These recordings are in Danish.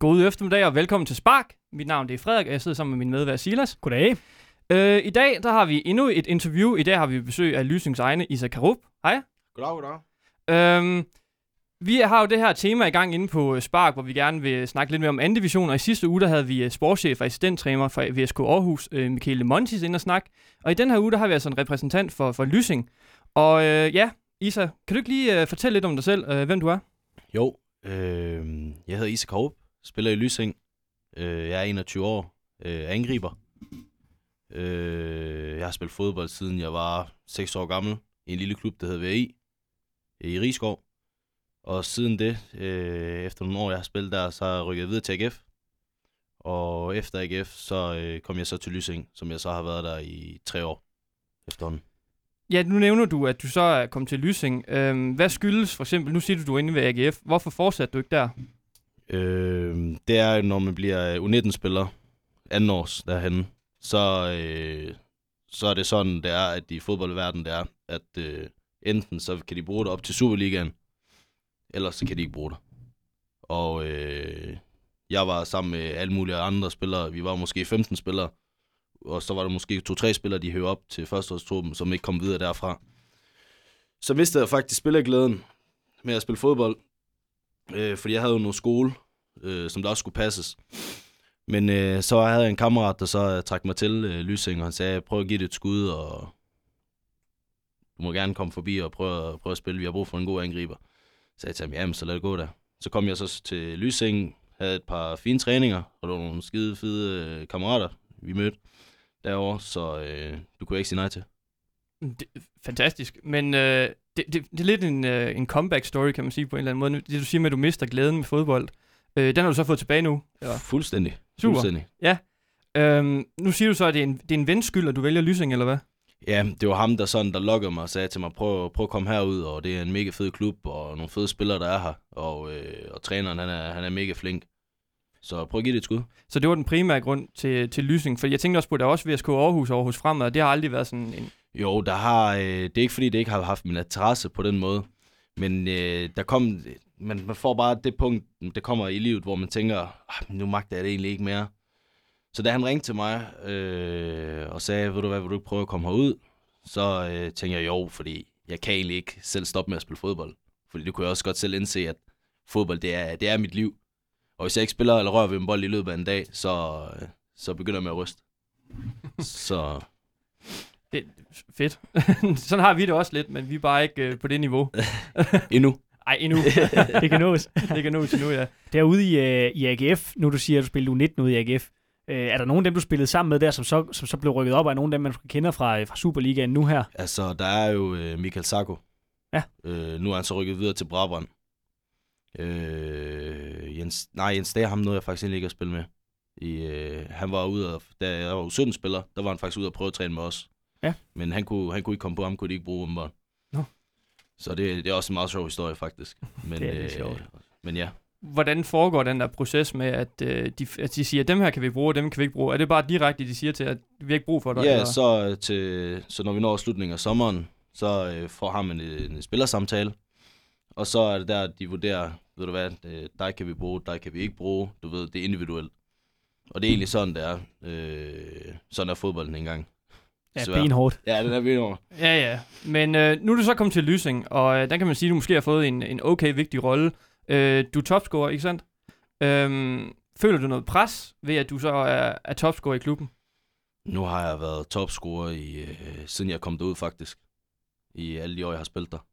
God eftermiddag og velkommen til Spark. Mit navn det er Frederik, og jeg sidder sammen med min medvært Silas. Goddag. Øh, I dag der har vi endnu et interview. I dag har vi besøg af Lysings egne Isa Karup. Hej. Goddag, goddag. Øhm, vi har jo det her tema i gang inde på øh, Spark, hvor vi gerne vil snakke lidt mere om anden division. Og i sidste uge der havde vi øh, sportschef og assistenttræner fra VSK Aarhus, øh, Michael Montis, ind og snak. Og i den her uge der har vi altså en repræsentant for, for Lysing. Og øh, ja, Isa, kan du ikke lige øh, fortælle lidt om dig selv, øh, hvem du er? Jo, øh, jeg hedder Isak Håb, spiller i Lysing. Øh, jeg er 21 år, øh, angriber. Øh, jeg har spillet fodbold siden jeg var 6 år gammel i en lille klub, der hedder VI i Rigskov. Og siden det, øh, efter nogle år jeg har spillet der, så har jeg rykket videre til AGF. Og efter AGF, så øh, kom jeg så til Lysing, som jeg så har været der i tre år efterhånden. Ja, nu nævner du, at du så er kommet til Lysing. Øhm, hvad skyldes for eksempel, nu siger du, du er inde ved AGF. Hvorfor fortsatte du ikke der? Øh, det er, når man bliver øh, U19-spiller, anden års derhen, så, øh, så er det sådan, det er, at i fodboldverdenen, det er, at øh, enten så kan de bruge det op til Superligaen, eller så kan de ikke bruge det. Og øh, jeg var sammen med alle mulige andre spillere. Vi var måske 15 spillere, og så var der måske to-tre spillere, de hører op til førsteårstruppen, som ikke kom videre derfra. Så mistede jeg faktisk spillerglæden med at spille fodbold, øh, fordi jeg havde jo noget skole, øh, som der også skulle passes. Men øh, så havde jeg en kammerat, der så øh, trak mig til øh, Lysing, og han sagde, prøv at give det et skud, og du må gerne komme forbi og prøve, prøve at spille. Vi har brug for en god angriber. Så jeg til ham, jamen så lad det gå der. Så kom jeg så til Lysing, havde et par fine træninger, og der var nogle skide fede øh, kammerater, vi mødte derovre, så øh, du kunne ikke sige nej til. Det, fantastisk. Men øh, det, det, det er lidt en, øh, en comeback story, kan man sige på en eller anden måde. Det du siger med, at du mister glæden med fodbold. Øh, den har du så fået tilbage nu. Ja. Fuldstændig. Super. Fuldstændig. Ja. Øhm, nu siger du så, at det er en, det er en vens skyld, at du vælger Lysing, eller hvad? Ja, det var ham, der sådan, der lukkede mig og sagde til mig, prøv, prøv at komme herud, og det er en mega fed klub, og nogle fede spillere, der er her, og, øh, og træneren, han er, han er mega flink. Så prøv at give det et skud. Så det var den primære grund til, til Lysing, for jeg tænkte også på, at der er også VSK Aarhus og Aarhus Fremad, og det har aldrig været sådan en... Jo, der har, øh, det er ikke fordi, det ikke har haft min interesse på den måde, men øh, der kom, man, man får bare det punkt, det kommer i livet, hvor man tænker, ah, nu magter jeg det egentlig ikke mere. Så da han ringte til mig øh, og sagde, ved du hvad, vil du ikke prøve at komme herud? Så øh, tænkte jeg jo, fordi jeg kan egentlig ikke selv stoppe med at spille fodbold. Fordi det kunne jeg også godt selv indse, at fodbold, det er, det er mit liv. Og hvis jeg ikke spiller eller rører ved en bold i løbet af en dag, så, øh, så begynder jeg med at ryste. så... Det er fedt. Sådan har vi det også lidt, men vi er bare ikke øh, på det niveau. endnu. Ej, endnu. det kan nås. det kan nås endnu, ja. Derude i, øh, i AGF, nu du siger, at du spillede U19 ude i AGF, øh, er der nogen af dem, du spillede sammen med der, som så, som så blev rykket op, og er nogen af dem, man kender fra, fra Superligaen nu her? Altså, der er jo øh, Michael Sacco. Ja. Øh, nu er han så rykket videre til Brabrand. Øh, Jens, nej, Jens Dage, ham nåede jeg faktisk ikke at spille med. I, øh, han var ude, af, da jeg var 17 spiller, der var han faktisk ude at prøve at træne med os. Ja. Men han kunne, han kunne ikke komme på, ham kunne de ikke bruge åbenbart. Nå. Så det, det er også en meget sjov historie, faktisk. Men, Det er lidt sjovt. Men ja. Hvordan foregår den der proces med, at, øh, de, at de siger, at dem her kan vi bruge, og dem kan vi ikke bruge? Er det bare direkte, de siger til, at vi har ikke brug for dig? Ja, eller? så, øh, til, så når vi når slutningen af sommeren, så øh, får ham en, en spillersamtale. Og så er det der, de vurderer, ved du hvad, øh, dig kan vi bruge, dig kan vi ikke bruge. Du ved, det er individuelt. Og det er egentlig sådan, det er. Øh, sådan er fodbolden engang. Ja, Desværre. benhårdt. Ja, den er benhård. Ja, ja. Men øh, nu er du så kommet til Lysing, og øh, der kan man sige, at du måske har fået en, en okay vigtig rolle. Øh, du er topscorer, ikke sandt? Øhm, føler du noget pres ved, at du så er, er topscorer i klubben? Nu har jeg været topscorer i, øh, siden jeg kom derud faktisk. I alle de år, jeg har spillet der.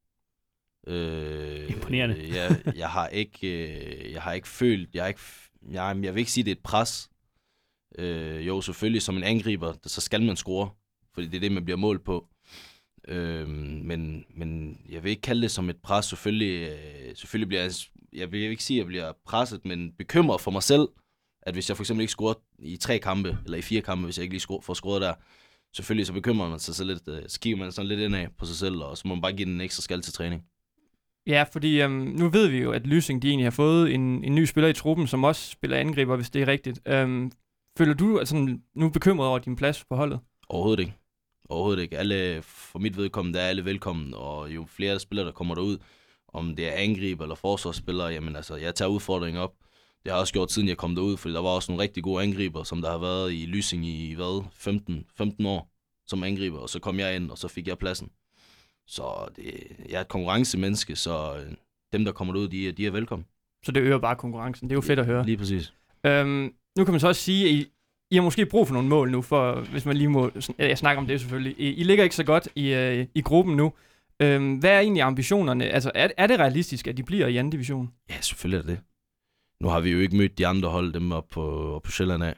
Øh, Imponerende. Øh, jeg, jeg, har ikke, øh, jeg har ikke følt, jeg, har ikke, jeg, jeg vil ikke sige, det er et pres. Øh, jo, selvfølgelig som en angriber, så skal man score, fordi det er det, man bliver målt på. Øh, men, men jeg vil ikke kalde det som et pres. Selvfølgelig, øh, selvfølgelig bliver jeg, jeg vil ikke sige, at jeg bliver presset, men bekymret for mig selv, at hvis jeg for eksempel ikke scorer i tre kampe, eller i fire kampe, hvis jeg ikke lige score, får scoret der, selvfølgelig så bekymrer man sig så lidt, øh, så kigger man sådan lidt indad på sig selv, og så må man bare give den en ekstra skal til træning. Ja, fordi øhm, nu ved vi jo, at Lysing de egentlig har fået en, en ny spiller i truppen, som også spiller angriber, hvis det er rigtigt. Øhm, føler du altså, nu bekymret over din plads på holdet? Overhovedet ikke. Overhovedet ikke. Alle, for mit vedkommende, der er alle velkommen, og jo flere spillere, der kommer derud, om det er angriber eller forsvarsspillere, jamen altså, jeg tager udfordringen op. det har jeg også gjort, siden jeg kom derud, fordi der var også nogle rigtig gode angriber, som der har været i Lysing i, hvad, 15, 15 år som angriber, og så kom jeg ind, og så fik jeg pladsen. Så det, jeg er et konkurrencemenneske, så øh, dem, der kommer ud, de, er- de er velkommen. Så det øger bare konkurrencen. Det er jo fedt at høre. Lige præcis. Øhm, nu kan man så også sige, at I, i har måske brug for nogle mål nu, for hvis man lige må... sådan- ja, Jeg snakker om det selvfølgelig. I, I ligger ikke så godt i, øh, i gruppen nu. Øhm, hvad er egentlig ambitionerne? Altså, er, er det realistisk, at de bliver i anden division? Ja, selvfølgelig er det det. Nu har vi jo ikke mødt de andre hold, dem op på, op på Sjælland af.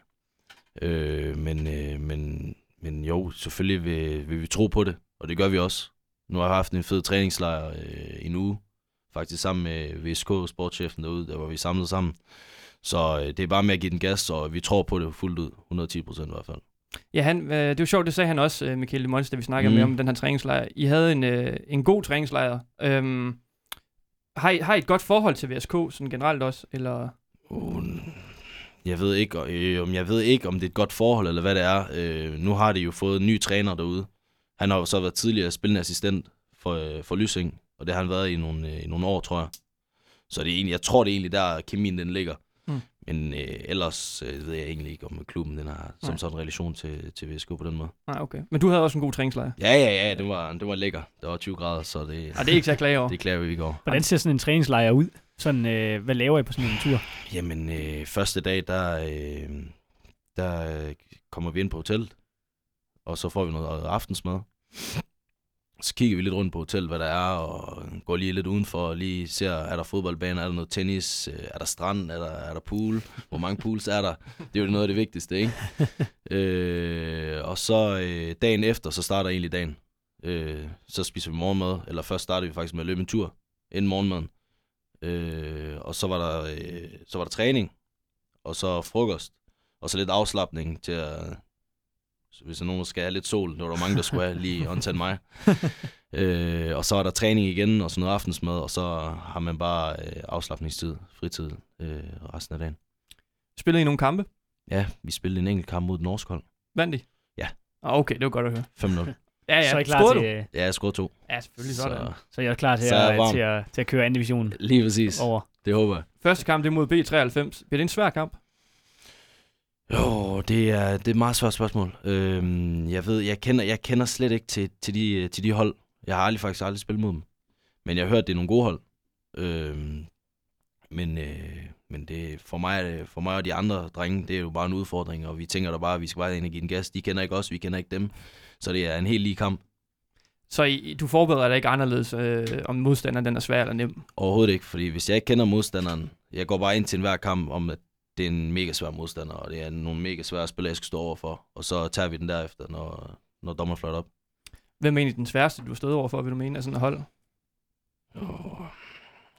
Øh, men, øh, men, men jo, selvfølgelig vil, vil vi tro på det, og det gør vi også. Nu har jeg haft en fed træningslejr øh, en uge, faktisk sammen med VSK, sportschefen derude, der var vi samlet sammen. Så øh, det er bare med at give den gas, og vi tror på det fuldt ud, 110 procent i hvert fald. Ja, han, øh, det var sjovt, det sagde han også, øh, Michael da vi snakkede mm. Med om den her træningslejr. I havde en, øh, en god træningslejr. Øhm, har, I, har I et godt forhold til VSK, sådan generelt også? Eller? Uh, jeg ved ikke, øh, om jeg ved ikke, om det er et godt forhold, eller hvad det er. Øh, nu har de jo fået en ny træner derude. Han har jo så været tidligere spillende assistent for, øh, for Lysing, og det har han været i nogle, øh, i nogle år, tror jeg. Så det er egentlig, jeg tror, det er egentlig der, kemien den ligger. Men øh, ellers øh, ved jeg egentlig ikke, om klubben den har som Nej. sådan en relation til, til VSK på den måde. Nej, okay. Men du havde også en god træningslejr. Ja, ja, ja, det var, det var lækker. Der var 20 grader, så det, Ja, det er ikke så klage over. det klager vi ikke over. Hvordan ser sådan en træningslejr ud? Sådan, øh, hvad laver I på sådan en tur? Jamen, øh, første dag, der, øh, der kommer vi ind på hotellet, og så får vi noget aftensmad. Så kigger vi lidt rundt på hotellet, hvad der er, og går lige lidt udenfor, og lige ser, er der fodboldbane, er der noget tennis, øh, er der strand, er der, er der pool, hvor mange pools er der? Det er jo noget af det vigtigste, ikke? øh, og så øh, dagen efter, så starter egentlig dagen. Øh, så spiser vi morgenmad, eller først starter vi faktisk med at løbe en tur, inden morgenmaden. Øh, og så var, der, øh, så var der træning, og så frokost, og så lidt afslappning til at... Så hvis der er nogen, der skal have lidt sol, det var der mange, der skulle have, lige undtagen mig. øh, og så er der træning igen, og sådan noget aftensmad, og så har man bare øh, afslappningstid, fritid øh, resten af dagen. Spillede I nogle kampe? Ja, vi spillede en enkelt kamp mod norsk hold. Vandt I? Ja. Ah, okay, det var godt at høre. 5-0. Ja, ja. Så er I klar Scorede til, du? øh, Ja, jeg scorede to. Ja, selvfølgelig sådan. Så, så er klar til, Så er jeg at, til, at, til at køre anden division lige præcis. over. Det håber jeg. Første kamp, det er mod B93. Bliver det en svær kamp? Jo, det er, det er et meget svært spørgsmål. Øhm, jeg ved, jeg kender, jeg kender slet ikke til, til, de, til de hold. Jeg har aldrig faktisk aldrig spillet mod dem. Men jeg har hørt, det er nogle gode hold. Øhm, men øh, men det, for, mig, for mig og de andre drenge, det er jo bare en udfordring, og vi tænker da bare, at vi skal bare ind og give den gas. De kender ikke os, vi kender ikke dem. Så det er en helt lige kamp. Så I, du forbereder dig ikke anderledes, øh, om modstanderen den er svær eller nem? Overhovedet ikke, fordi hvis jeg ikke kender modstanderen, jeg går bare ind til enhver kamp om, at det er en mega svær modstander, og det er nogle mega svære spillere, jeg skal stå overfor. Og så tager vi den derefter, når, når dommer flot op. Hvem er egentlig den sværeste, du har stået over for, vil du mene, af sådan et hold? Oh.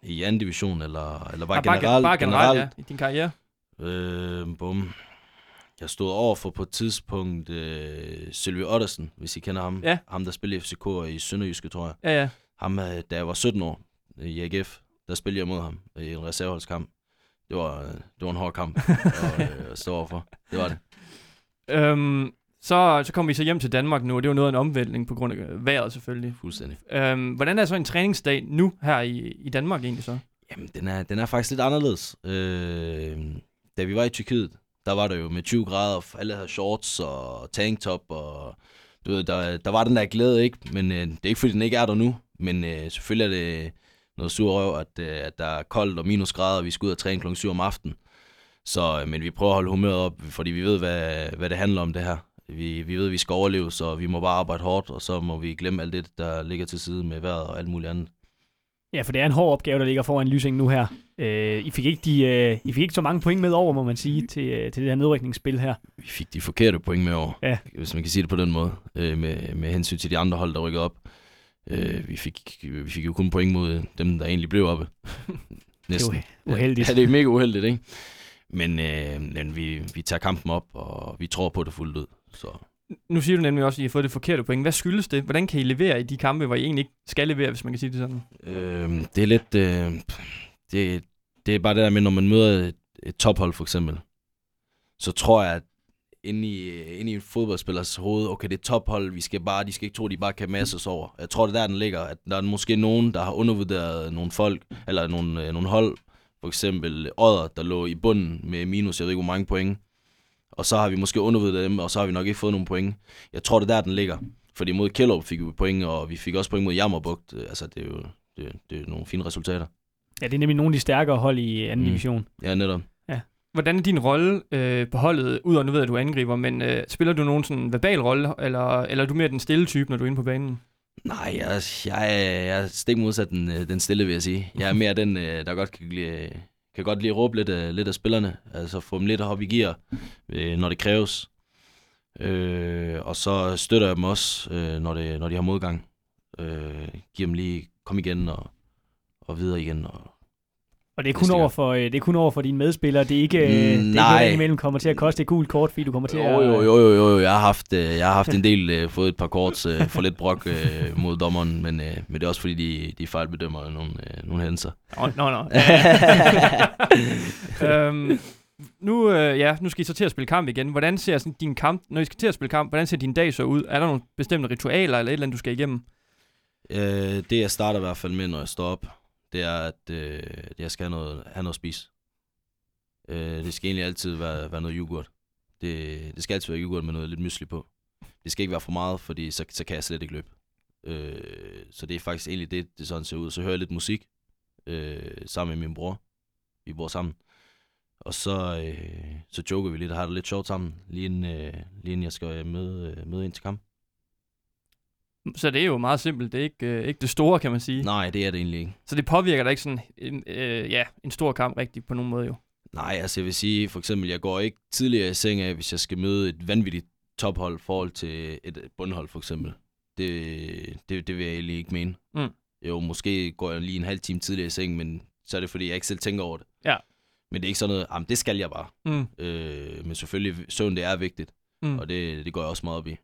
I anden division, eller, eller bare, Ah, generelt? bare, bare generelt, ja, i din karriere. Øh, bum. Jeg stod over for på et tidspunkt øh, Sylvie Ottersen, hvis I kender ham. Ja. Ham, der spillede i FCK i Sønderjyske, tror jeg. Ja, ja. Ham, øh, da jeg var 17 år i AGF, der spillede jeg mod ham i en reserveholdskamp. Det var, det var en hård kamp at, øh, at stå overfor. Det var det. Øhm, så, så kom vi så hjem til Danmark nu, og det var noget af en omvæltning på grund af øh, vejret selvfølgelig. Fuldstændig. Øhm, hvordan er så en træningsdag nu her i, i Danmark egentlig så? Jamen, den er, den er faktisk lidt anderledes. Øh, da vi var i Tyrkiet, der var der jo med 20 grader, alle havde shorts og tanktop, og du ved, der, der var den der glæde, ikke? Men øh, det er ikke, fordi den ikke er der nu, men øh, selvfølgelig er det noget sur røv, at, øh, at der er koldt og minusgrader, og vi skal ud og træne kl. 7 om aftenen. Så, øh, men vi prøver at holde humøret op, fordi vi ved, hvad, hvad det handler om det her. Vi, vi ved, at vi skal overleve, så vi må bare arbejde hårdt, og så må vi glemme alt det, der ligger til side med vejret og alt muligt andet. Ja, for det er en hård opgave, der ligger foran Lysing nu her. Øh, I, fik ikke de, øh, I fik ikke så mange point med over, må man sige, til, øh, til det her nedrykningsspil her. vi fik de forkerte point med over, Ja. hvis man kan sige det på den måde, øh, med, med hensyn til de andre hold, der rykkede op. Øh, vi, fik, vi fik jo kun point mod dem, der egentlig blev oppe. Næsten. Det er uheldigt. Ja, det er mega uheldigt, ikke? Men, øh, men vi, vi tager kampen op, og vi tror på det fuldt ud. Så Nu siger du nemlig også, at I har fået det forkerte point. Hvad skyldes det? Hvordan kan I levere i de kampe, hvor I egentlig ikke skal levere, hvis man kan sige det sådan? øh, det er lidt... Øh, det, det er bare det der med, når man møder et, et tophold for eksempel, så tror jeg, at inde i, inde i en fodboldspillers hoved, okay, det er tophold, vi skal bare, de skal ikke tro, de bare kan masse os over. Jeg tror, det er der, den ligger, at der er måske nogen, der har undervurderet nogle folk, eller nogle, øh, nogle hold, For eksempel Odder, der lå i bunden med minus, jeg ved ikke hvor mange point. Og så har vi måske undervurderet dem, og så har vi nok ikke fået nogen point. Jeg tror, det er der, den ligger. Fordi mod Kjellup fik vi point, og vi fik også point mod Jammerbugt. Altså, det er jo det, det er nogle fine resultater. Ja, det er nemlig nogle af de stærkere hold i anden mm. division. Ja, netop. Hvordan er din rolle øh, på holdet, udover nu ved at du angriber, men øh, spiller du nogen sådan verbal rolle, eller, eller er du mere den stille type, når du er inde på banen? Nej, jeg, jeg, jeg er stik modsat den, øh, den stille, vil jeg sige. Jeg er mere den, øh, der godt kan, lide, kan godt lide at råbe lidt, øh, lidt af spillerne. Altså få dem lidt op i gear, øh, når det kræves. Øh, og så støtter jeg dem også, øh, når, det, når de har modgang. Øh, giver dem lige, kom igen og, og videre igen. Og, og det er kun, Næste over for, øh, det er kun over for dine medspillere. Det er ikke, mm, Mm, det er ikke noget, indimellem kommer til at koste et gult kort, fordi du kommer til jo, at... jo, jo, jo, jo, jeg har haft, øh, jeg har haft en del, øh, fået et par kort øh, for lidt brok øh, mod dommeren, men, øh, men det er også fordi, de, de fejlbedømmer nogle, øh, nogle hændelser. Nå, nå, nå. øhm, nu, øh, ja, nu skal I så til at spille kamp igen. Hvordan ser sådan din kamp, når I skal til at spille kamp, hvordan ser din dag så ud? Er der nogle bestemte ritualer eller et eller andet, du skal igennem? Øh, det jeg starter i hvert fald med, når jeg står op, det er, at øh, jeg skal have noget, have noget at spise. Øh, det skal egentlig altid være, være noget yoghurt. Det, det skal altid være yoghurt med noget lidt mysli på. Det skal ikke være for meget, fordi så, så kan jeg slet ikke løbe. Øh, så det er faktisk egentlig det, det sådan ser ud. Så hører jeg lidt musik øh, sammen med min bror. Vi bor sammen. Og så, øh, så joker vi lidt og har det lidt sjovt sammen, lige inden, øh, lige inden jeg skal møde, øh, møde ind til kamp. Så det er jo meget simpelt. Det er ikke, øh, ikke det store, kan man sige. Nej, det er det egentlig ikke. Så det påvirker da ikke sådan en, øh, ja, en stor kamp rigtigt på nogen måde jo. Nej, altså jeg vil sige, for eksempel, jeg går ikke tidligere i seng af, hvis jeg skal møde et vanvittigt tophold i forhold til et bundhold, for eksempel. Det, det, det vil jeg egentlig ikke mene. Mm. Jo, måske går jeg lige en halv time tidligere i seng, men så er det, fordi jeg ikke selv tænker over det. Ja. Men det er ikke sådan noget, jamen det skal jeg bare. Mm. Øh, men selvfølgelig, søvn det er vigtigt, Mm. og det, det går jeg også meget op i.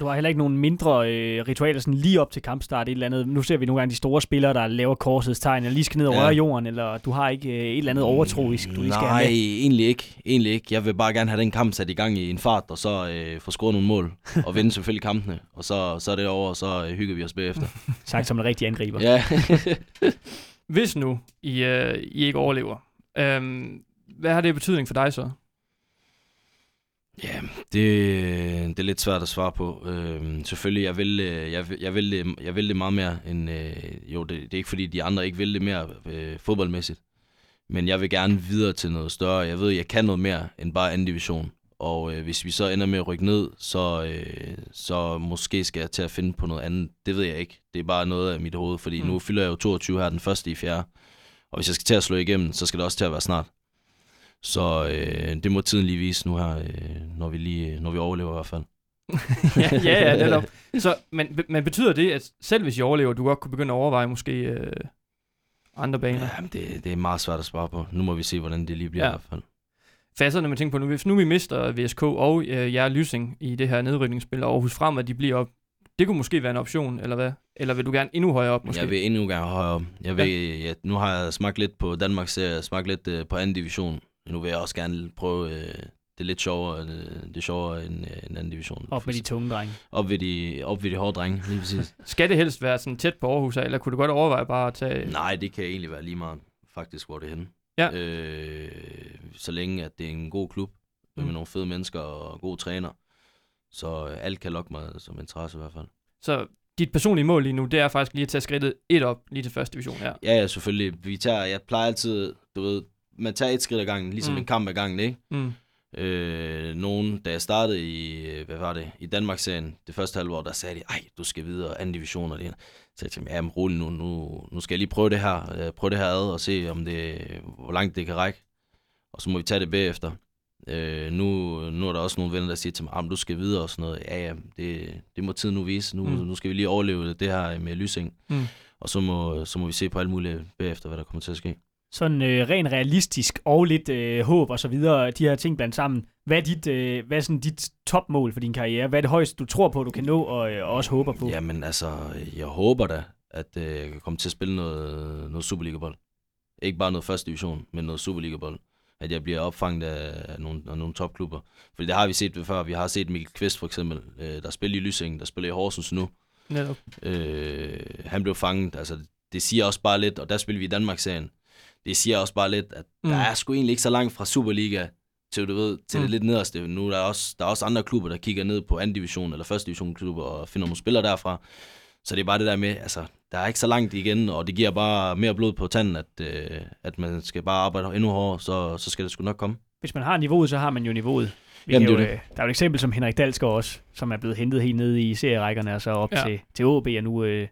Du har heller ikke nogen mindre øh, ritualer sådan lige op til kampstart, et eller andet. Nu ser vi nogle gange de store spillere, der laver korsets tegn, eller lige skal ned og Ja. røre jorden, eller du har ikke øh, et eller andet overtroisk, du lige skal Nej, have med. egentlig ikke. Egentlig ikke. Jeg vil bare gerne have den kamp sat i gang i en fart, og så øh, få scoret nogle mål, og vinde selvfølgelig kampene. Og så, så er det over, og så øh, hygger vi os bagefter. Sagt som en rigtig angriber. ja. Hvis nu I, øh, I ikke overlever, øhm, hvad har det betydning for dig så? Ja, det, det er lidt svært at svare på. Øhm, selvfølgelig, jeg vil, øh, jeg, jeg, vil det, jeg vil det meget mere end... Øh, jo, det, det er ikke fordi, de andre ikke vil det mere øh, fodboldmæssigt. Men jeg vil gerne videre til noget større. Jeg ved, jeg kan noget mere end bare anden division. Og øh, hvis vi så ender med at rykke ned, så, øh, så måske skal jeg til at finde på noget andet. Det ved jeg ikke. Det er bare noget af mit hoved, fordi mm. nu fylder jeg jo 22 her den første i fjerde. Og hvis jeg skal til at slå igennem, så skal det også til at være snart. Så øh, det må tiden lige vise nu her, øh, når, vi lige, når vi overlever i hvert fald. ja, ja, ja, netop. Så, men, men betyder det, at selv hvis I overlever, du godt kunne begynde at overveje måske øh, andre baner? Jamen, det, det er meget svært at svare på. Nu må vi se, hvordan det lige bliver Ja. i hvert fald. Sidder nemlig og tænker på, nu, hvis nu vi mister VSK og øh, jer Lysing i det her nedrykningsspil, og Aarhus Frem, at de bliver op, det kunne måske være en option, eller hvad? Eller vil du gerne endnu højere op, måske? Jeg vil endnu gerne højere op. Jeg vil, ja. jeg, nu har jeg smagt lidt på Danmarks serie, smagt lidt øh, på anden division. Nu vil jeg også gerne prøve øh, det lidt sjovere, øh, det er sjovere end øh, en anden division. Op med de tunge drenge. op ved de, op ved de hårde drenge, lige præcis. Skal det helst være sådan tæt på Aarhus, eller kunne du godt overveje bare at tage... Nej, det kan egentlig være lige meget, faktisk, hvor det er henne. Ja. Øh, så længe, at det er en god klub, med Mm. nogle fede mennesker og gode træner. Så øh, alt kan lokke mig som interesse i hvert fald. Så dit personlige mål lige nu, det er faktisk lige at tage skridtet et op, lige til første division her. Ja, ja, selvfølgelig. Vi tager, jeg plejer altid, du ved, man tager et skridt ad gangen, ligesom Mm. en kamp ad gangen, ikke? Mm. Øh, nogen, da jeg startede i, øh, hvad var det, i Danmarks-serien, det første halvår, der sagde de, ej, du skal videre, anden division og det her. Så jeg tænkte, ja, men rolig nu, nu, nu skal jeg lige prøve det her, øh, prøve det her ad og se, om det, hvor langt det kan række. Og så må vi tage det bagefter. Øh, nu, nu er der også nogle venner, der siger til mig, at du skal videre og sådan noget. Ja, ja, det, det må tiden nu vise. Nu, mm. nu skal vi lige overleve det her med Lysing. Mm. Og så må, så må vi se på alt muligt bagefter, hvad der kommer til at ske. Sådan øh, rent realistisk og lidt øh, håb og så videre, de her ting blandt sammen. Hvad er, dit, øh, hvad er sådan dit topmål for din karriere? Hvad er det højeste, du tror på, du kan nå og, øh, og også håber på? Jamen altså, jeg håber da, at øh, jeg kan komme til at spille noget, noget Superliga-bold. Ikke bare noget første division, men noget Superliga-bold. At jeg bliver opfanget af nogle, af nogle topklubber. Fordi det har vi set ved før. Vi har set Mikkel Kvist for eksempel, øh, der spiller i Lysing, der spiller i Horsens nu. Netop. Øh, han blev fanget. Altså, det siger også bare lidt, og der spiller vi i Danmark-serien. Det siger også bare lidt, at Mm. der er sgu egentlig ikke så langt fra Superliga til, du ved, til Mm. det lidt nederste. Nu er der også, der er også andre klubber, der kigger ned på anden division eller første division klubber og finder nogle spillere derfra. Så det er bare det der med, altså, der er ikke så langt igen, og det giver bare mere blod på tanden, at, øh, at man skal bare arbejde endnu hårdere, så, så skal det sgu nok komme. Hvis man har niveauet, så har man jo niveauet. Vi Jamen, det er øh, Der er jo et eksempel som Henrik Dalsgaard også, som er blevet hentet helt ned i serierækkerne og så op ja. til, til OB, og nu, øh,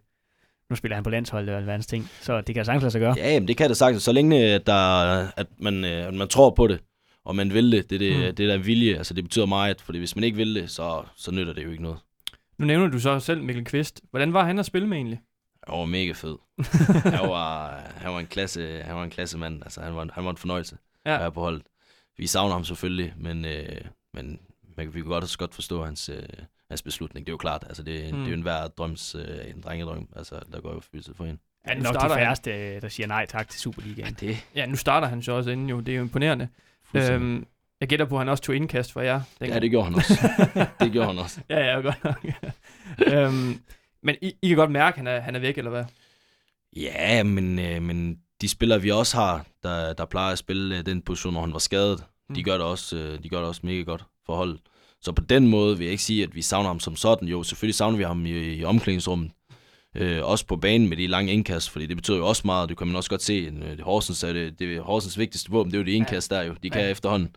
nu spiller han på landsholdet og alverdens ting. Så det kan sagtens lade sig gøre. Ja, jamen, det kan det sagtens. Så længe at, der, at, man, øh, at man tror på det, og man vil det, det, det, Mm. det der vilje, altså det betyder meget, fordi hvis man ikke vil det, så, så nytter det jo ikke noget. Nu nævner du så selv Mikkel Kvist. Hvordan var han at spille med egentlig? Han var mega fed. han, var, han, var en klasse, han var en klasse mand. Altså, han, var, han var en fornøjelse ja. at være på holdet. Vi savner ham selvfølgelig, men, øh, men man, vi kan godt, også godt forstå hans, øh, hans beslutning. Det er jo klart, altså det, Mm. det er jo en hver drøms, øh, en drengedrøm, altså der går jo forbydelset for en. Ja, nu nok de starter han. færreste, øh, der siger nej tak til Superligaen. det Ja, nu starter han så også inden jo. Det er jo imponerende. Øhm, jeg gætter på, at han også tog indkast for jer. Ja, det gjorde han også. det gjorde han også. ja, ja, godt nok. øhm, men I, I kan godt mærke, at han er, han er væk, eller hvad? Ja, men, øh, men de spillere, vi også har, der, der plejer at spille øh, den position, når han var skadet, Mm. de gør det også, øh, de gør det også mega godt for holdet. Så på den måde vil jeg ikke sige, at vi savner ham som sådan. Jo, selvfølgelig savner vi ham i, i omklædningsrummet. Øh, også på banen med de lange indkast, fordi det betyder jo også meget. Det kan man også godt se. Øh, Det Horsens er det, det Horsens vigtigste våben, det er jo det indkast der jo. De kan Ja. ja. efterhånden.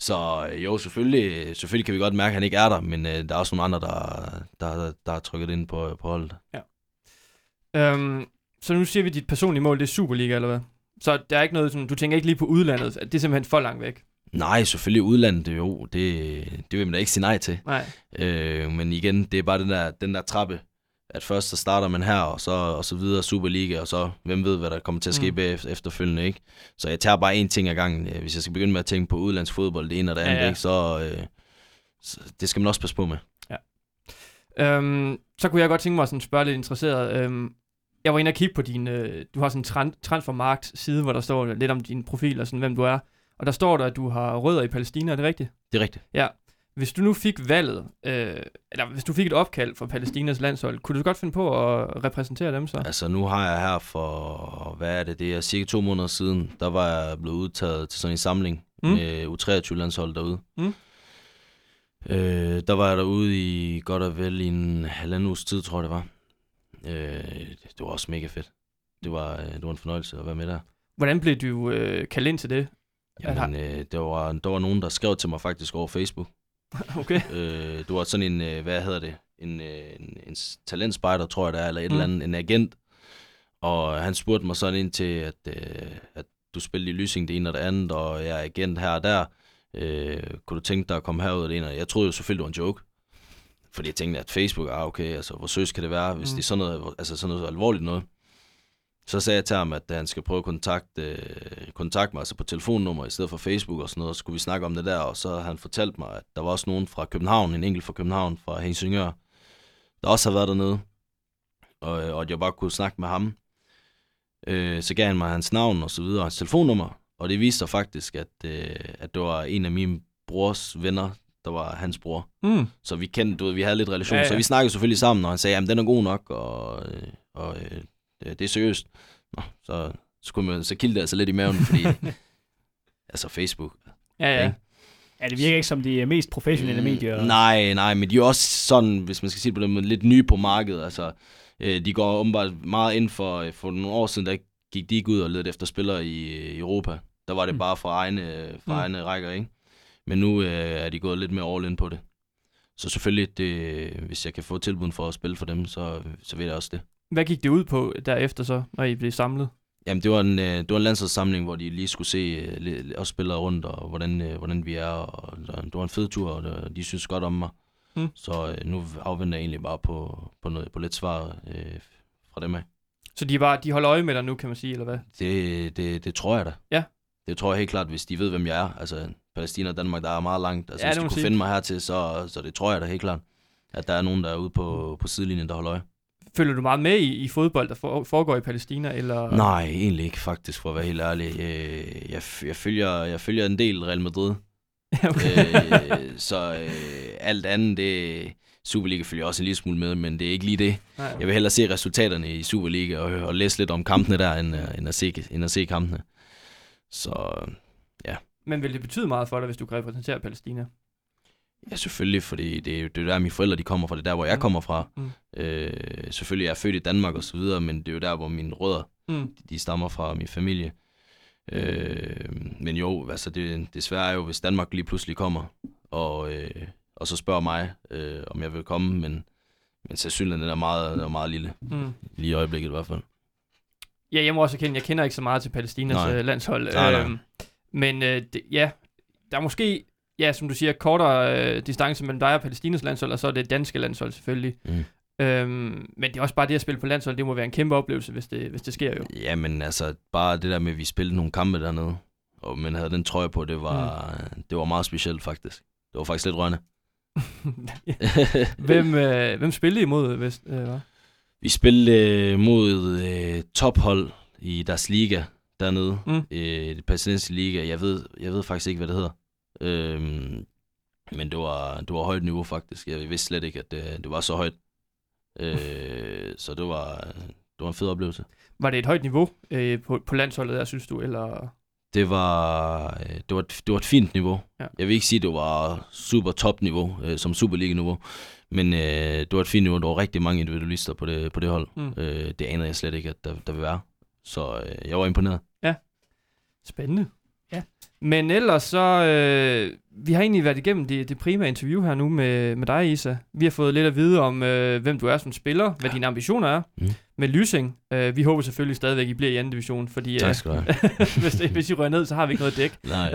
Så øh, jo, selvfølgelig, selvfølgelig kan vi godt mærke, at han ikke er der, men øh, der er også nogle andre, der, der, der er trykket ind på, på holdet. Øhm, så nu siger vi, at dit personlige mål, det er Superliga, eller hvad? Så der er ikke noget sådan, du tænker ikke lige på udlandet, at det er simpelthen for langt væk. Nej, selvfølgelig udlandet, det, jo, det, det vil man da ikke sige nej til. Nej. Øh, men igen, det er bare den der, den der trappe, at først så starter man her, og så, og så videre Superliga, og så hvem ved, hvad der kommer til at ske Mm. mm. efterfølgende, ikke? Så jeg tager bare én ting ad gangen. Øh, Hvis jeg skal begynde med at tænke på udlandsk fodbold, det ene og det Ja, andet, ja. ikke? Så, øh, så det skal man også passe på med. Øhm, så kunne jeg godt tænke mig at sådan spørge lidt interesseret. Øhm, jeg var inde og kigge på din, øh, du har sådan en tran- transfermarkt side, hvor der står lidt om din profil og sådan, hvem du er. Og der står der, at du har rødder i Palæstina, er det rigtigt? Det er rigtigt. Hvis du nu fik valget, øh, eller hvis du fik et opkald for Palæstinas landshold, kunne du godt finde på at repræsentere dem så? Altså nu har jeg her for, hvad er det, det er cirka to måneder siden, der var jeg blevet udtaget til sådan en samling Mm. med U23-landshold derude. Mm. Øh, der var jeg derude i godt og vel i en halvanden uges tid, tror jeg det var. Øh, det var også mega fedt. Det var, øh, det var en fornøjelse at være med der. Hvordan blev du øh, kaldt ind til det? Jamen, øh, der, var, der var nogen, der skrev til mig faktisk over Facebook. Okay. Øh, det var sådan en, øh, hvad hedder det, en, øh, en, en talentspejder, tror jeg det er, eller et Mm. eller andet, en agent. Og han spurgte mig sådan ind til, at, øh, at du spillede i Lysing det ene og det andet, og jeg er agent her og der. Øh, kunne du tænke dig at komme herud det ene? Jeg troede jo selvfølgelig, det var en joke. Fordi jeg tænkte, at Facebook, ah okay, altså hvor seriøst kan det være, hvis mm. det er sådan noget, altså sådan noget alvorligt noget. Så sagde jeg til ham, at han skal prøve at kontakte, øh, kontakte mig altså på telefonnummer i stedet for Facebook og sådan noget. Så skulle vi snakke om det der, og så havde han fortalt mig, at der var også nogen fra København, en enkelt fra København, fra Helsingør, der også har været dernede. Og, øh, og at jeg bare kunne snakke med ham. Øh, så gav han mig hans navn og så videre, hans telefonnummer. Og det viste sig faktisk, at, øh, at det var en af mine brors venner, der var hans bror. Mm. Så vi kendte, du ved, vi havde lidt relation. Ja, Ja. Så vi snakkede selvfølgelig sammen, og han sagde, at den er god nok, og, øh, og øh, det, det er seriøst. Nå, så, så, kunne man, så kildte det altså lidt i maven, fordi altså Facebook. Ja, ja. Ikke? Ja, det virker ikke som de mest professionelle Mm, medier. Nej, nej, men de er jo også sådan, hvis man skal sige det på den måde, lidt nye på markedet. Altså, øh, de går åbenbart meget ind for, øh, for nogle år siden, der gik de ikke ud og ledte efter spillere i, Europa. Der var det Mm. bare fra egne, fra Mm. mm. egne rækker, ikke? Men nu øh, er de gået lidt mere all in på det. Så selvfølgelig, det, hvis jeg kan få tilbud for at spille for dem, så, så vil jeg også det. Hvad gik det ud på derefter så, når I blev samlet? Jamen, det var en, øh, det var en landsholdssamling, hvor de lige skulle se øh, os spillere rundt, og hvordan, øh, hvordan vi er. Og det var en fed tur, og de synes godt om mig. Mm. Så øh, nu afventer jeg egentlig bare på, på, noget, på lidt svar øh, fra dem af. Så de, er bare, de holder øje med dig nu, kan man sige, eller hvad? Det, det, det tror jeg da. Ja. Det tror jeg helt klart, hvis de ved, hvem jeg er. Altså, Palæstina og Danmark, der er meget langt. Altså, Ja, hvis de kunne sige. finde mig hertil, så, så det tror jeg da helt klart. At der er nogen, der er ude på, på sidelinjen, der holder øje. Følger du meget med i, i fodbold, der for, foregår i Palæstina? Eller? Nej, egentlig ikke faktisk, for at være helt ærlig. Øh, jeg, jeg, følger, jeg følger en del Real Madrid. okay. øh, så øh, alt andet, det Superliga følger også en lille smule med, men det er ikke lige det. Nej. Jeg vil hellere se resultaterne i Superliga og, og læse lidt om kampene der, end, øh, end, at, se, end at se kampene. Så Men vil det betyde meget for dig, hvis du kan repræsentere Palæstina? Ja, selvfølgelig, fordi det er jo det er jo der, mine forældre de kommer fra. Det er der, hvor jeg Mm. kommer fra. Mm. Øh, selvfølgelig er jeg født i Danmark og så videre, men det er jo der, hvor mine rødder Mm. de stammer fra min familie. Øh, men jo, altså det, det svære er jo, hvis Danmark lige pludselig kommer, og, øh, og så spørger mig, øh, om jeg vil komme, men, men sandsynligheden er meget, er meget lille, Mm. lige i øjeblikket i hvert fald. Ja, jeg må også erkende, jeg kender ikke så meget til Palæstinas Nej. øh, landshold. Nej, nej. Øhm, men øh, det, ja, der er måske, ja, som du siger, kortere øh, distance mellem dig og Palæstinas landshold, og så er det danske landshold selvfølgelig. Mm. Øhm, men det er også bare det at spille på landshold, det må være en kæmpe oplevelse, hvis det, hvis det sker jo. Ja, men altså, bare det der med, at vi spillede nogle kampe dernede, og man havde den trøje på, det var, mm. det var meget specielt faktisk. Det var faktisk lidt rørende. hvem, øh, hvem spillede I imod? Hvis, øh, hvad? vi spillede øh, mod øh, tophold i deres liga dernede. Mm. Øh, det palæstinensiske liga. Jeg ved, jeg ved faktisk ikke, hvad det hedder. Øhm, men det var, det var højt niveau faktisk. Jeg vidste slet ikke, at det, det var så højt. Øh, så det var, det var en fed oplevelse. Var det et højt niveau øh, på, på landsholdet der, synes du? Eller? Det var, øh, det var, et, det var et fint niveau. Ja. Jeg vil ikke sige, at det var super top niveau, øh, som Superliga-niveau. Men øh, det var et fint niveau. Der var rigtig mange individualister på det, på det hold. Mm. Øh, det anede jeg slet ikke, at der, der ville være. Så øh, jeg var imponeret. Spændende. Ja. Men ellers så, øh, vi har egentlig været igennem det, det primære interview her nu med, med dig, Isa. Vi har fået lidt at vide om, øh, hvem du er som spiller, hvad dine ambitioner er Mm. med Lysing. Øh, vi håber selvfølgelig stadigvæk, I bliver i anden division, fordi Tak øh, skal have. hvis, hvis I rører ned, så har vi ikke noget dæk. Nej.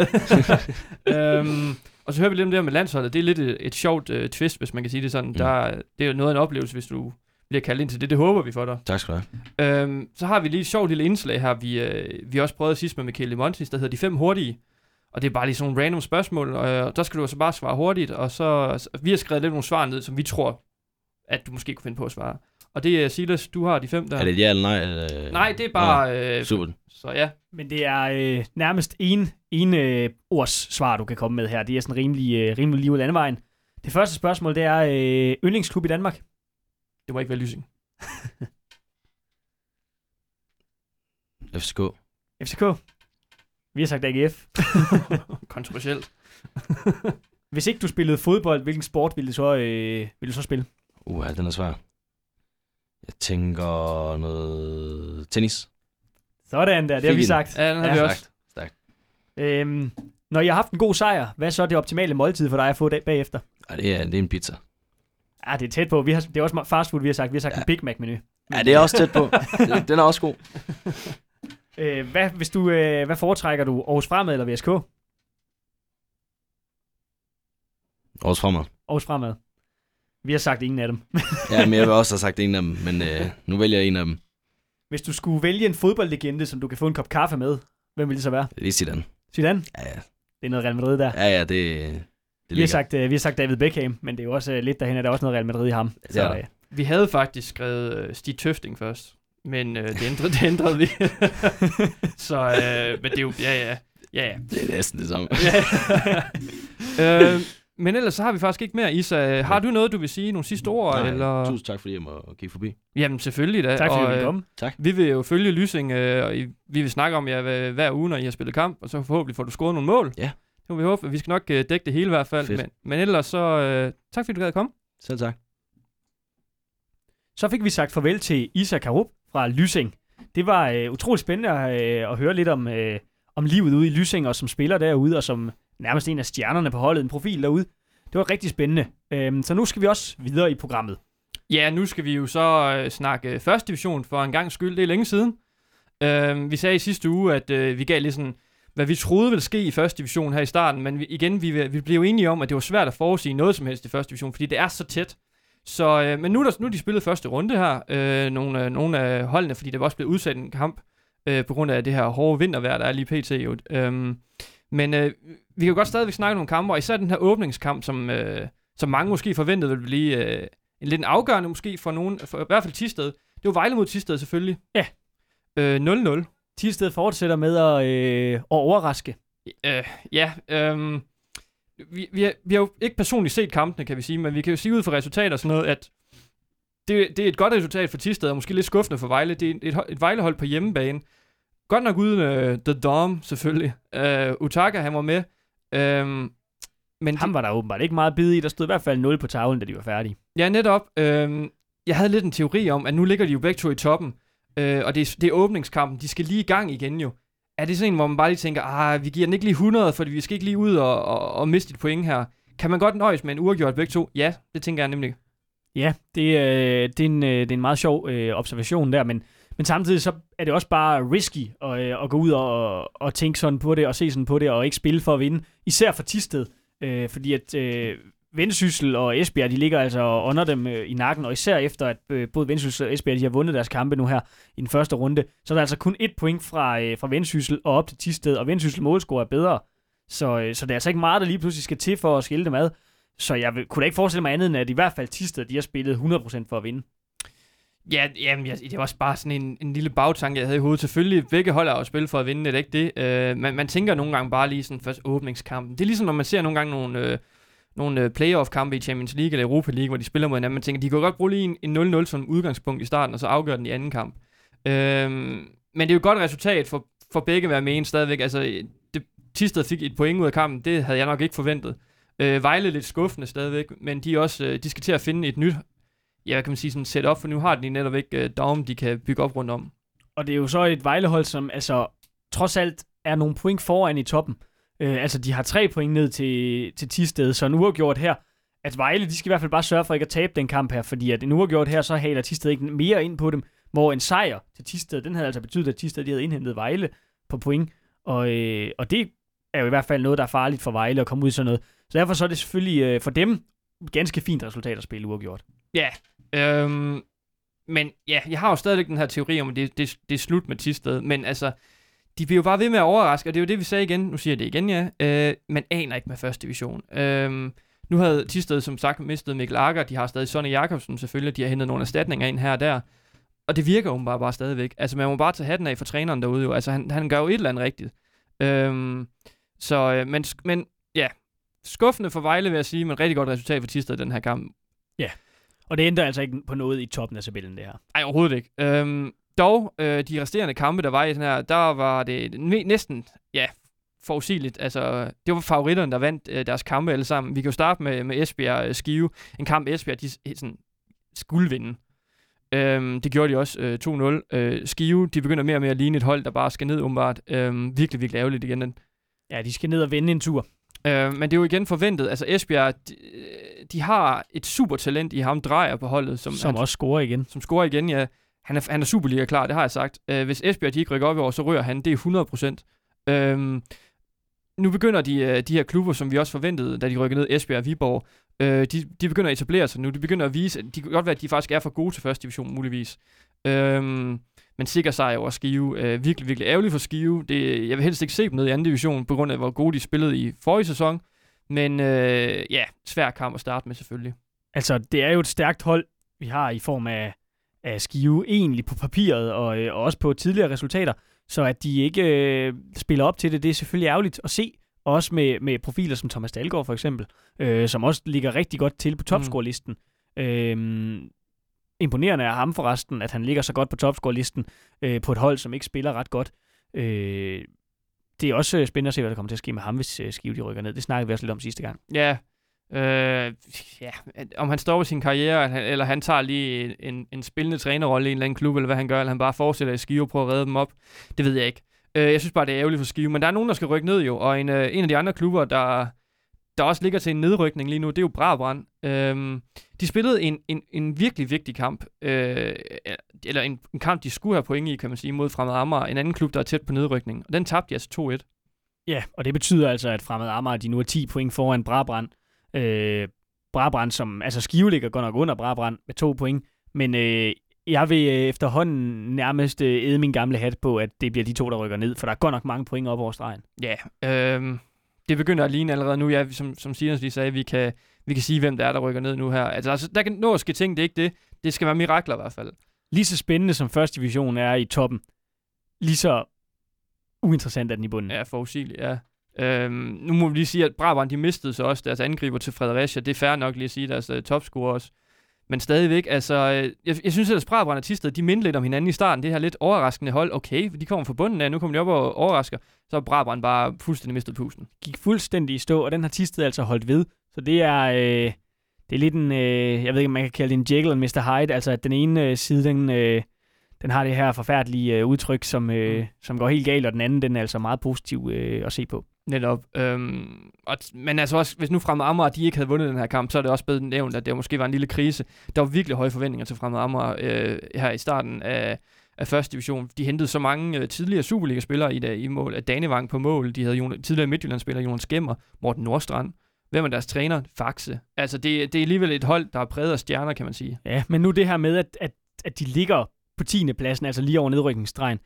øhm, og så hører vi lidt om det her med landsholdet. Det er lidt et, et sjovt øh, twist, hvis man kan sige det sådan. Mm. Der, det er jo noget af en oplevelse, hvis du bliver kaldt ind til det. Det håber vi for dig. tak skal du have. Øhm, så har vi lige et sjovt lille indslag her, vi, øh, vi også prøvede sidst med Michele Montis, der hedder De Fem Hurtige. Og det er bare lige sådan nogle random spørgsmål, og øh, der skal du altså bare svare hurtigt, og så, så vi har skrevet lidt nogle svar ned, som vi tror, at du måske kunne finde på at svare. Og det er Silas, du har de fem der. Er det et ja eller nej? Eller? Nej, det er bare... Øh, Super. så ja, Men det er øh, nærmest en, en øh, ords svar, du kan komme med her. Det er sådan rimelig, øh, rimelig lige ud af landevejen. Det første spørgsmål, det er øh, yndlingsklub i Danmark. Det må ikke være Lysing. FCK. FCK. Vi har sagt AGF. Kontroversielt. Hvis ikke du spillede fodbold, hvilken sport ville du så, øh, ville du så spille? Uh, den er svær. Jeg tænker noget tennis. Sådan der, det har vi sagt. Ja, den har Ja, vi også. Stærkt. Øhm, når jeg har haft en god sejr, hvad er så det optimale måltid for dig at få dag bagefter? Ja, det er, det er en pizza. Ja, det er tæt på. Vi har, det er også fast food, vi har sagt. Vi har sagt Ja. en Big Mac-menu. Ja, det er også tæt på. Den- er også god. Øh, hvad, hvis du, øh, hvad foretrækker du? Aarhus Fremad eller VSK? Aarhus fremad. Aarhus Fremad. Vi har sagt ingen af dem. Ja, men jeg vil også have sagt en af dem, men øh, nu vælger jeg en af dem. Hvis du skulle vælge en fodboldlegende, som du kan få en kop kaffe med, hvem ville det så være? Det er Zidane. Zidane? Ja, ja. Det er noget Real Madrid der. Ja, ja, det vi, har sagt, øh, vi har sagt David Beckham, men det er jo også øh, lidt derhen, at der er også noget Real Madrid i ham. Ja, Så, der. øh, Vi havde faktisk skrevet øh, Stig Tøfting først, men øh, det, ændrede, det ændrede vi. så, øh, men det er jo, ja, ja, ja, ja. Det er næsten det samme. øh, men ellers så har vi faktisk ikke mere, Isa. Har du noget, du vil sige? Nogle sidste ord? Nej, eller? Tusind tak, fordi jeg må kigge forbi. Jamen, selvfølgelig da. tak fordi og, du øh, komme. Vi vil jo følge Lysing, øh, og I, vi vil snakke om jer hver, hver uge, når I har spillet kamp, og så forhåbentlig får du scoret nogle mål. Ja. Må vi håbe. Vi skal nok øh, dække det hele i hvert fald. Fedt. Men, men ellers så, øh, tak fordi du gad at komme. Selv tak. Så fik vi sagt farvel til Isa Karup fra Lysing. Det var øh, utrolig spændende at, øh, at høre lidt om, øh, om livet ude i Lysing, og som spiller derude, og som nærmest en af stjernerne på holdet, en profil derude. Det var rigtig spændende. Øhm, så nu skal vi også videre i programmet. Ja, nu skal vi jo så øh, snakke første division for en gang skyld. Det er længe siden. Øh, vi sagde i sidste uge, at øh, vi gav lidt sådan, hvad vi troede ville ske i første division her i starten, men vi, igen, vi, vi blev enige om, at det var svært at forudsige noget som helst i første division, fordi det er så tæt. Så, øh, men nu er, der, nu er de spillet første runde her, øh, nogle, af- nogle af holdene, fordi der var også blevet udsat en kamp, øh, på grund af det her hårde vintervejr, der er lige pt. Jo. Øhm, men øh, vi kan jo godt stadigvæk snakke om nogle kampe, og især den her åbningskamp, som, øh, som mange måske forventede ville blive øh, en lidt en afgørende måske for nogen, for i hvert fald Tisted. Det var Vejle mod Tisted selvfølgelig. Ja. Øh, 0-0. Tisted fortsætter med at, øh, at overraske. Øh, ja, øh, vi, vi, har, vi har jo ikke personligt set kampene, kan vi sige, men vi kan jo sige ud fra resultater og sådan noget, at det, det er et godt resultat for Tisted, og måske lidt skuffende for Vejle. Det er et, et Vejlehold på hjemmebane. Godt nok uden uh, The Dom, selvfølgelig. Uh, Utaka, han var med. Um, men Ham var der åbenbart ikke meget bid i. Der stod i hvert fald 0 på tavlen, da de var færdige. Ja, netop. Um, jeg havde lidt en teori om, at nu ligger de jo begge to i toppen øh, og det er, det er åbningskampen. De skal lige i gang igen jo. Er det sådan en, hvor man bare lige tænker, ah, vi giver den ikke lige 100, fordi vi skal ikke lige ud og, og, og miste et point her. Kan man godt nøjes med en uafgjort begge to? Ja, det tænker jeg nemlig. Ja, det, øh, det, er, en, øh, det er en meget sjov øh, observation der, men, men samtidig så er det også bare risky at, øh, at gå ud og, og tænke sådan på det, og se sådan på det, og ikke spille for at vinde. Især for Tisted, øh, fordi at øh, Vendsyssel og Esbjerg, de ligger altså under dem øh, i nakken, og især efter, at øh, både Vendsyssel og Esbjerg, de har vundet deres kampe nu her i den første runde, så er der altså kun et point fra, øh, fra Vendsyssel og op til Tisted, og Vendsyssel målscore er bedre. Så, øh, så det er altså ikke meget, der lige pludselig skal til for at skille dem ad. Så jeg vil, kunne da ikke forestille mig andet, end at i hvert fald Tisted, de har spillet 100% for at vinde. Ja, jamen, jeg, det var også bare sådan en, en lille bagtanke, jeg havde i hovedet. Selvfølgelig, begge hold er jo spillet for at vinde, det er ikke det. Øh, man, man tænker nogle gange bare lige sådan først åbningskampen. Det er ligesom, når man ser nogle gange nogle, øh, nogle øh, playoff-kampe i Champions League eller Europa League, hvor de spiller mod hinanden. Man tænker, de kunne godt bruge lige en, en 0-0 som udgangspunkt i starten, og så afgøre den i anden kamp. Øhm, men det er jo et godt resultat for, for begge at være med en stadigvæk. Altså, det, Tisted fik et point ud af kampen, det havde jeg nok ikke forventet. Øh, Vejle lidt skuffende stadigvæk, men de, også, øh, de skal til at finde et nyt, ja, kan man sige, sådan setup, for nu har de netop ikke øh, Dom, de kan bygge op rundt om. Og det er jo så et Vejlehold, som altså trods alt er nogle point foran i toppen. Øh, altså, de har tre point ned til, til Tisted, så en uafgjort her, at Vejle, de skal i hvert fald bare sørge for ikke at tabe den kamp her, fordi at en uafgjort her, så haler Tisted ikke mere ind på dem, hvor en sejr til Tisted, den havde altså betydet, at Tisted de havde indhentet Vejle på point, og, øh, og det er jo i hvert fald noget, der er farligt for Vejle at komme ud i sådan noget. Så derfor så er det selvfølgelig øh, for dem ganske fint resultat at spille uafgjort. Ja, øhm, men ja, jeg har jo stadigvæk den her teori om, at det, det, det er slut med Tisted, men altså, de bliver jo bare ved med at overraske, og det er jo det, vi sagde igen, nu siger jeg det igen, ja, øh, man aner ikke med første division. Øhm, nu havde Tisted som sagt mistet Mikkel Akker, de har stadig Sonny Jakobsen selvfølgelig, de har hentet nogle erstatninger ind her og der, og det virker jo bare, stadigvæk. Altså, man må bare tage hatten af for træneren derude jo. Altså, han, han gør jo et eller andet rigtigt. Øhm, så, øh, men, men ja, skuffende for Vejle, vil jeg sige, men rigtig godt resultat for Tisted den her kamp. Ja, og det ændrer altså ikke på noget i toppen af tabellen, det her. Nej, overhovedet ikke. Øhm, dog, øh, de resterende kampe, der var i den her, der var det næsten, ja, forudsigeligt. Altså, det var favoritterne, der vandt øh, deres kampe alle sammen. Vi kan jo starte med, med Esbjerg øh, Skive. En kamp Esbjerg, de sådan, skulle vinde. Øhm, det gjorde de også øh, 2-0. Øh, Skive, de begynder mere og mere at ligne et hold, der bare skal ned umiddelbart. Øhm, virkelig, virkelig ærgerligt igen. Den. Ja, de skal ned og vende en tur. Øh, men det er jo igen forventet. Altså Esbjerg, de, de har et super talent i ham, Drejer på holdet. Som, som han, også scorer igen. Som scorer igen, ja. Han er, han er Superliga klar, det har jeg sagt. Øh, hvis Esbjerg de ikke rykker op i år, så rører han. Det er 100%. Øh, nu begynder de, øh, de her klubber, som vi også forventede, da de rykkede ned, Esbjerg og Viborg, øh, de, de begynder at etablere sig nu. De begynder at vise, at de kan godt være, at de faktisk er for gode til første division, muligvis. Øh, men sikker sejr over Skive. Øh, virkelig, virkelig ærgerligt for Skive. Det, jeg vil helst ikke se dem ned i anden division, på grund af, hvor gode de spillede i forrige sæson. Men øh, ja, svær kamp at starte med selvfølgelig. Altså, det er jo et stærkt hold, vi har i form af, af Skive, egentlig på papiret, og, øh, og også på tidligere resultater. Så at de ikke øh, spiller op til det, det er selvfølgelig ærgerligt at se. Også med, med profiler som Thomas Dahlgaard for eksempel, øh, som også ligger rigtig godt til på topscore-listen. Mm. Øh, imponerende af ham forresten, at han ligger så godt på topscore-listen øh, på et hold, som ikke spiller ret godt. Øh, det er også spændende at se, hvad der kommer til at ske med ham, hvis øh, Skive de rykker ned. Det snakkede vi også lidt om sidste gang. Ja, øh, ja. om han står sin karriere, eller han tager lige en, en spillende trænerrolle i en eller anden klub, eller hvad han gør, eller han bare fortsætter i Skive og prøver at redde dem op, det ved jeg ikke. Øh, jeg synes bare, det er ærgerligt for Skive, men der er nogen, der skal rykke ned jo, og en, øh, en af de andre klubber, der, der også ligger til en nedrykning lige nu, det er jo Brabrand. Øhm, de spillede en, en, en virkelig vigtig kamp, øh, eller en, en kamp, de skulle have point i, kan man sige, mod Fremad Amager, en anden klub, der er tæt på nedrykning. Og den tabte de altså 2-1. Ja, og det betyder altså, at Fremad Amager, de nu er 10 point foran Brabrand. Øh, Brabrand, som, altså Skive ligger godt nok under Brabrand med to point, men øh, jeg vil øh, efterhånden nærmest øh, æde min gamle hat på, at det bliver de to, der rykker ned, for der er godt nok mange point op over stregen. Ja, øh, det begynder at ligne allerede nu. Ja, som, som Silas lige sagde, vi kan, vi kan sige, hvem der er, der rykker ned nu her. Altså, altså der kan nå ske ting, det er ikke det. Det skal være mirakler i hvert fald. Lige så spændende som første division er i toppen, lige så uinteressant er den i bunden. Ja, forudsigeligt, ja. Øhm, nu må vi lige sige, at Brabant de mistede så også deres angriber til Fredericia. Det er fair nok lige at sige, deres uh, topscorer også. Men stadigvæk, altså, øh, jeg, jeg synes, at Sprabrand og Tisted, de mindte lidt om hinanden i starten. Det her lidt overraskende hold. Okay, de kommer fra bunden af, nu kommer de op og overrasker. Så er Brabrand bare fuldstændig mistet pusten. Gik fuldstændig i stå, og den har Tisted altså holdt ved. Så det er, øh, det er lidt en, øh, jeg ved ikke, om man kan kalde det en Jekyll og Mr. Hyde. Altså, at den ene øh, side, den, øh, den har det her forfærdelige øh, udtryk, som, øh, mm. som går helt galt, og den anden, den er altså meget positiv øh, at se på. Netop. Øhm, og, men altså også, hvis nu Fremad Amager de ikke havde vundet den her kamp, så er det også blevet nævnt, at det måske var en lille krise. Der var virkelig høje forventninger til Fremad Amager øh, her i starten af, af første division. De hentede så mange øh, tidligere Superliga-spillere i, dag, i mål. At Danevang på mål, de havde Jon, tidligere Midtjylland-spiller Jonas Gemmer, Morten Nordstrand. Hvem er deres træner? Faxe. Altså, det, det er alligevel et hold, der er præget af stjerner, kan man sige. Ja, men nu det her med, at, at, at de ligger på 10. pladsen, altså lige over nedrykningsstregen,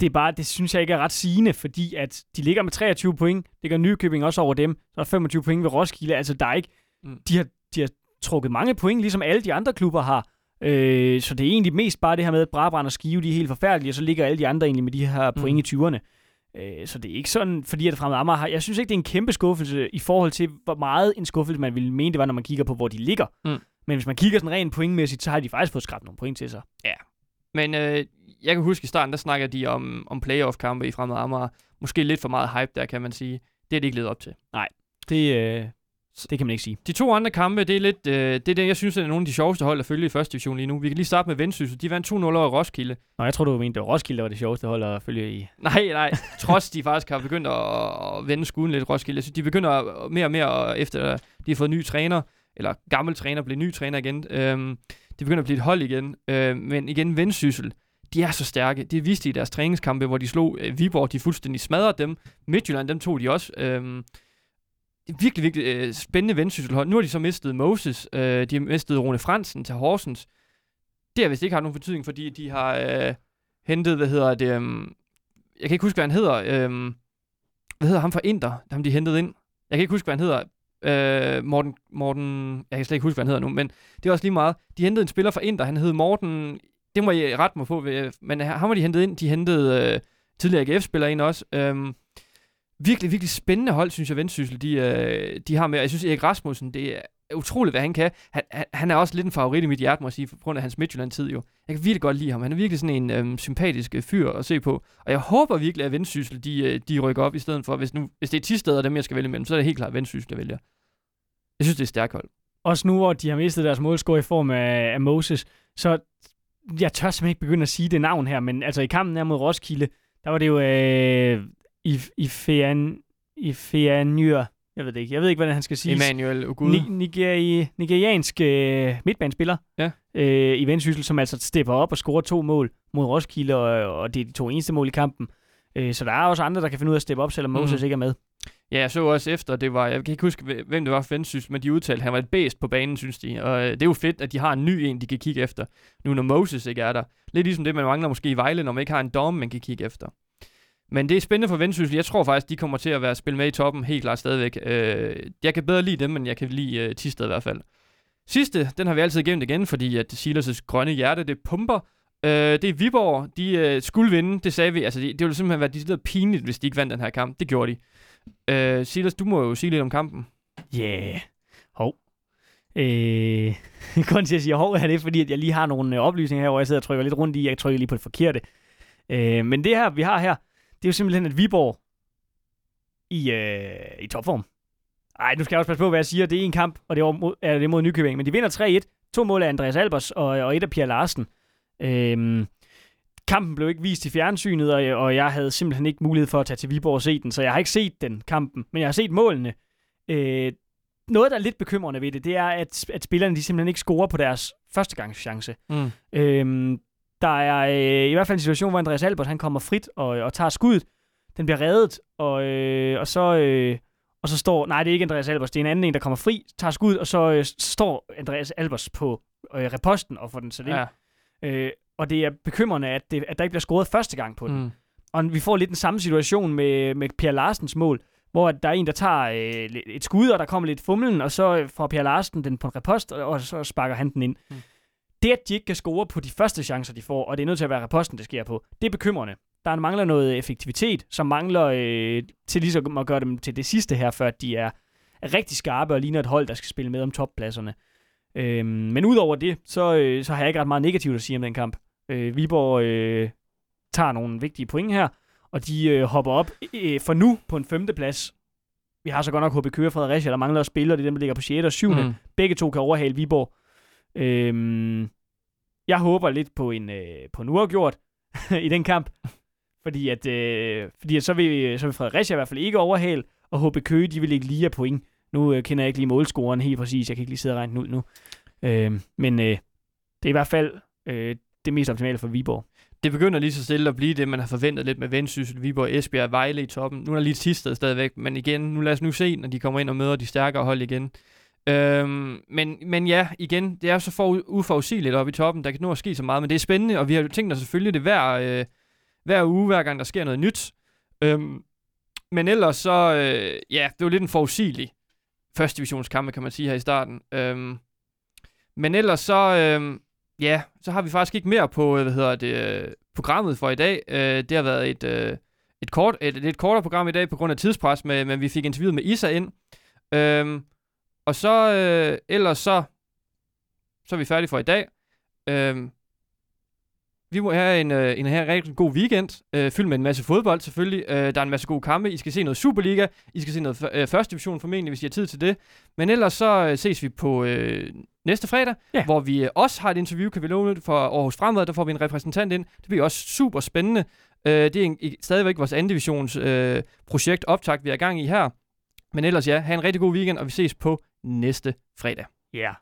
det er bare, det synes jeg ikke er ret sigende, fordi at de ligger med 23 point, ligger Nykøbing også over dem, så er 25 point ved Roskilde, altså der er ikke, mm. de, har, de har trukket mange point, ligesom alle de andre klubber har, øh, så det er egentlig mest bare det her med, at Brabrand og Skive, de er helt forfærdelige, og så ligger alle de andre egentlig med de her point mm. i 20'erne. Øh, så det er ikke sådan, fordi at Fremad Amager har, jeg synes ikke, det er en kæmpe skuffelse i forhold til, hvor meget en skuffelse man ville mene, det var, når man kigger på, hvor de ligger. Mm. Men hvis man kigger sådan rent pointmæssigt, så har de faktisk fået skrabt nogle point til sig. Ja, men øh, jeg kan huske i starten, der snakker de om, om playoff-kampe i Fremad Amager. Måske lidt for meget hype der, kan man sige. Det er de ikke ledet op til. Nej, det, øh, det kan man ikke sige. De to andre kampe, det er lidt, øh, det er det, jeg synes, er nogle af de sjoveste hold at følge i første division lige nu. Vi kan lige starte med Vendsyssel. De vandt 2-0 over Roskilde. Nå, jeg tror du mente, det var Roskilde, der var det sjoveste hold at følge i. Nej, nej. Trods de faktisk har begyndt at, vende skuden lidt Roskilde. Så de begynder mere og mere, efter de har fået ny træner, eller gammel træner, bliver ny træner igen. Øhm, de begynder at blive et hold igen. Øh, men igen, Vendsyssel, de er så stærke. Det viste de i deres træningskampe, hvor de slog øh, Viborg, de fuldstændig smadrede dem. Midtjylland, dem tog de også. Øh, virkelig, virkelig øh, spændende vendsysselhold. Nu har de så mistet Moses. Øh, de har mistet Rune Fransen til Horsens. Det har vist ikke haft nogen betydning, fordi de har øh, hentet, hvad hedder det, øh, jeg kan ikke huske, hvad han hedder. Øh, hvad hedder ham fra Inter, ham de hentede ind? Jeg kan ikke huske, hvad han hedder. Øh, Morten, Morten, jeg kan slet ikke huske, hvad han hedder nu, men det er også lige meget. De hentede en spiller fra Inter, han hed Morten, det må jeg rette mig på, men ham har de hentet ind. De hentede øh, tidligere AGF-spiller ind også. Øhm, virkelig, virkelig spændende hold, synes jeg, Vendsyssel, de, øh, de har med. Jeg synes, Erik Rasmussen, det er utroligt, hvad han kan. Han, han, han er også lidt en favorit i mit hjerte, må jeg sige, på grund af hans Midtjylland-tid jo. Jeg kan virkelig godt lide ham. Han er virkelig sådan en øhm, sympatisk øh, fyr at se på. Og jeg håber virkelig, at Vendsyssel, de, øh, de rykker op i stedet for. Hvis, nu, hvis det er 10 steder, dem jeg skal vælge imellem, så er det helt klart Vendsyssel, jeg vælger. Jeg synes, det er stærkt hold. Også nu, hvor de har mistet deres målscore i form af, af Moses, så jeg tør simpelthen ikke begynde at sige det navn her, men altså i kampen her mod Roskilde, der var det jo øh, i, i Fean, i Feanyr, jeg ved det ikke, jeg ved ikke, hvordan han skal sige. Emmanuel Ogud. Ni, nigeri, nigeriansk øh, midtbanespiller ja. øh, i Vendsyssel, som altså stepper op og scorer to mål mod Roskilde, og, og det er de to eneste mål i kampen. Øh, så der er også andre, der kan finde ud af at steppe op, selvom Moses mm. ikke er med. Ja, jeg så også efter, det var, jeg kan ikke huske, hvem det var for synes, men de udtalte, at han var et bæst på banen, synes de. Og øh, det er jo fedt, at de har en ny en, de kan kigge efter, nu når Moses ikke er der. Lidt ligesom det, man mangler måske i Vejle, når man ikke har en dom, man kan kigge efter. Men det er spændende for Vendsyssel. Jeg tror faktisk, de kommer til at være spille med i toppen, helt klart stadigvæk. Øh, jeg kan bedre lide dem, men jeg kan lide øh, Tisted i hvert fald. Sidste, den har vi altid gennem igen, fordi at Silas' grønne hjerte, det pumper. Øh, det er Viborg, de øh, skulle vinde, det sagde vi. Altså, det, det ville simpelthen være decideret pinligt, hvis de ikke vandt den her kamp. Det gjorde de. Øh, Silas, du må jo sige lidt om kampen. Ja, yeah. hov. Øh, grunden til at sige hov er det, fordi at jeg lige har nogle øh, oplysninger her, hvor jeg sidder og trykker lidt rundt i. Jeg trykker lige på det forkerte. Øh, men det her, vi har her, det er jo simpelthen, at Viborg i, øh, i topform. Ej, nu skal jeg også passe på, hvad jeg siger. Det er en kamp, og det er, mod, er det mod Nykøbing. Men de vinder 3-1. To mål af Andreas Albers og, og et af Pierre Larsen. Øh, kampen blev ikke vist i fjernsynet, og, og jeg havde simpelthen ikke mulighed for at tage til Viborg og se den, så jeg har ikke set den kampen, men jeg har set målene. Øh, noget, der er lidt bekymrende ved det, det er, at, at spillerne de simpelthen ikke scorer på deres førstegangschance. Mm. Øh, der er øh, i hvert fald en situation, hvor Andreas Albert han kommer frit og, og tager skuddet. Den bliver reddet, og, øh, og så... Øh, og så står, nej, det er ikke Andreas Albers, det er en anden en, der kommer fri, tager skud, og så øh, står Andreas Albers på øh, reposten og får den sat ind. Ja. Øh, og det er bekymrende, at, det, at der ikke bliver scoret første gang på den. Mm. Og vi får lidt den samme situation med, med Per Larsens mål, hvor der er en, der tager øh, et skud, og der kommer lidt fumlen, og så får Per Larsen den på en repost, og, og så sparker han den ind. Mm. Det, at de ikke kan score på de første chancer, de får, og det er nødt til at være reposten, det sker på, det er bekymrende. Der mangler noget effektivitet, som mangler øh, til ligesom at gøre dem til det sidste her, før de er, er rigtig skarpe og ligner et hold, der skal spille med om toppladserne. Øhm, men udover det, så, øh, så har jeg ikke ret meget negativt at sige om den kamp. Øh, Viborg øh, tager nogle vigtige point her, og de øh, hopper op øh, for nu på en femteplads. Vi har så godt nok HB Køge og Fredericia, der mangler at spille, og det er dem, der ligger på 6. og 7. Mm. Begge to kan overhale Viborg. Øhm, jeg håber lidt på en, øh, på en uafgjort i den kamp. Fordi at, øh, fordi at så, vil, så vil Fredericia i hvert fald ikke overhale, og HB Køge, de vil ikke lige af point. Nu øh, kender jeg ikke lige målscoren helt præcis, jeg kan ikke lige sidde og regne den ud nu. Øh, men øh, det er i hvert fald øh, det mest optimale for Viborg. Det begynder lige så stille at blive det, man har forventet lidt med Vendsyssel, Viborg, Esbjerg Vejle i toppen. Nu er der lige Tisted stadigvæk, men igen, nu lad os nu se, når de kommer ind og møder de stærkere hold igen. Øhm, men, men ja, igen, det er så for, uforudsigeligt oppe i toppen. Der kan nå at ske så meget, men det er spændende, og vi har jo tænkt os selvfølgelig det hver, øh, hver uge, hver gang der sker noget nyt. Øhm, men ellers så, øh, ja, det var lidt en forudsigelig første divisionskamp, kan man sige her i starten. Øhm, men ellers så, øh, ja, så har vi faktisk ikke mere på, øh, hvad hedder det, øh, programmet for i dag. Øh, det har været et, øh, et, kort, et, et kortere program i dag på grund af tidspres, med, men vi fik interviewet med Isa ind. Øhm, og så, øh, ellers så, så er vi færdige for i dag. Øhm, vi må have en, øh, en her rigtig god weekend, øh, fyldt med en masse fodbold selvfølgelig. Øh, der er en masse gode kampe. I skal se noget Superliga. I skal se noget øh, første division formentlig, hvis I har tid til det. Men ellers så øh, ses vi på øh, næste fredag, ja. hvor vi øh, også har et interview, kan vi love for Aarhus Fremad. Der får vi en repræsentant ind. Det bliver også super spændende. Øh, det er en, stadigvæk vores anden divisions øh, projekt optakt, vi er i gang i her. Men ellers ja, have en rigtig god weekend, og vi ses på næste fredag. Ja. Yeah.